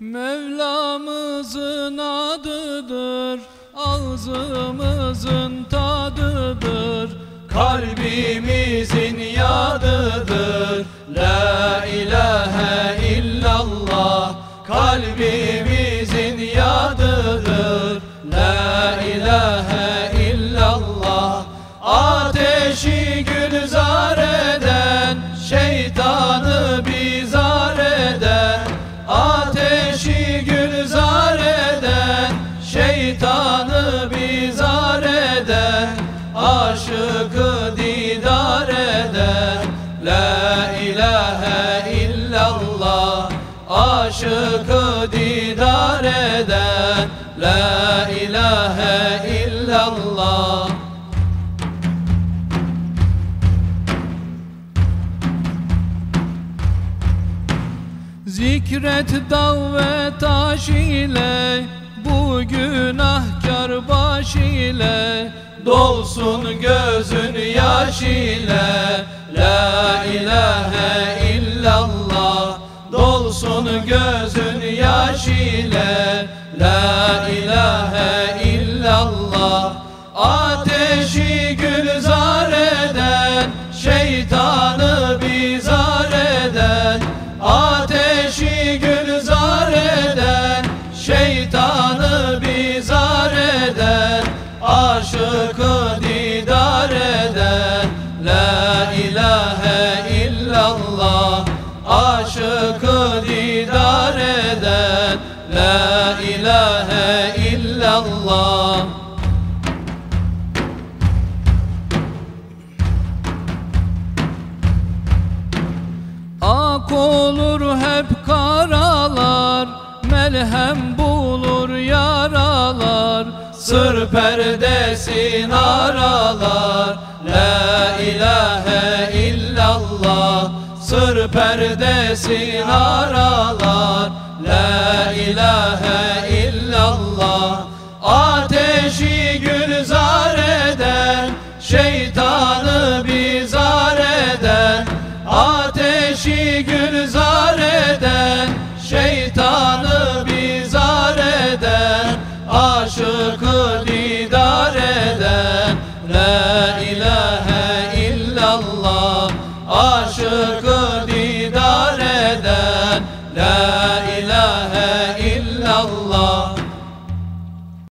Mevlamızın adıdır, ağzımızın tadıdır, kalbimizin yadıdır. La ilahe illallah, kalbimizin yadıdır. La ilahe illallah, ateşi gülzar eden, şeytanı Aşıkı didar eden La ilahe illallah Aşıkı didar eden La ilahe illallah. Zikret dağ ve taş ile Bu günahkar baş ile Dolsun gözün yaş ile La ilahe illallah. Dolsun gözün yaş ile La ilahe illallah. Ateşi gülzar Aşıkı didar eden La ilahe illallah. Aşıkı didar eden La ilahe illallah. Ak olur hep karalar Melhem bulur yaralar Sır perdesin aralar La ilahe illallah. Sır perdesin aralar La ilahe illallah. Ateşi gülzar eden Şeytanı bizar eden Ateşi gülzar eden Şeytanı bizar eden Aşık لا إله